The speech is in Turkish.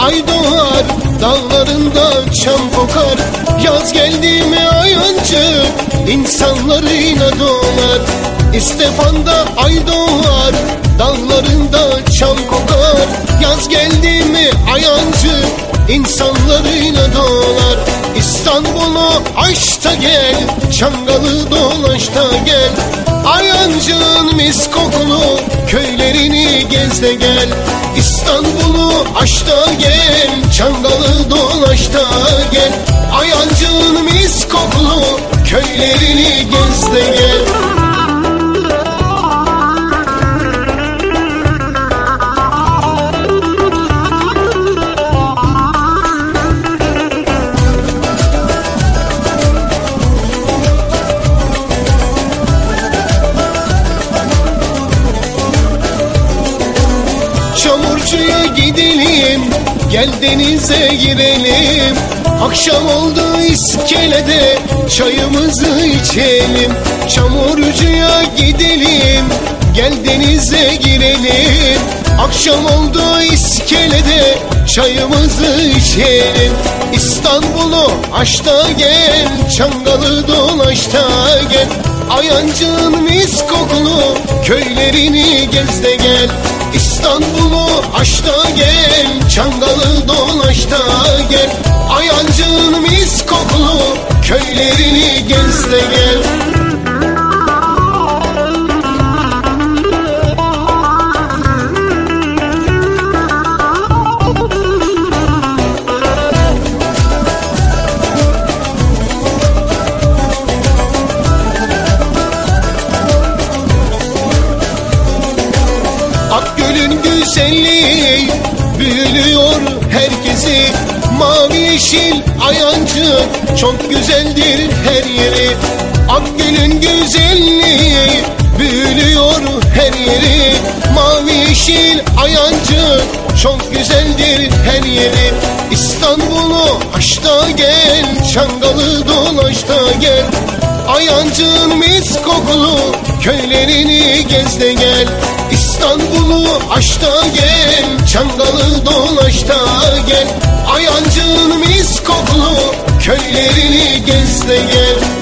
ay doğar Dağlarında çam kokar. Yaz geldi mi ayancı insanlarıyla dolar İstefanda ay doğar Dağlarında çam kokar. Yaz geldi mi ayancı insanlarıyla dolar İstanbul'u aç da gel Çangalı dolaş da gel Ayancı'nın mis kokulu köylerini gez de gel. İstanbul'u aç da gel Çangalı dolaş da gel. Ayancı'nın mis kokulu köylerini gez de gel Çamurcuya gidelim Gel denize girelim. Akşam oldu iskelede Çayımızı içelim. Çamurcuya gidelim Gel denize girelim. Akşam oldu iskelede Çayımızı içelim. İstanbul'u aç da gel Çangalı dolaş da gel. Ayancı'nın mis kokulu Köylerini gez de gel İstanbul'u da gel Çangalı dolaş da gel. Ayancı'nın mis kokulu Köylerini gez de gel güzelliği büyülüyor herkesi. Mavi yeşil ayancı çok güzeldir her yeri. Akgöl'ün güzelliği büyülüyor her yeri. Mavi yeşil ayancı çok güzeldir her yeri. İstanbul'u aç da gel Çangalı dolaş da gel. Ayancı'nın mis kokulu köylerini gez de gel İstanbul'u aç da gel Çangalı dolaş gel. Ayancı'nın mis kokulu köylerini gez gel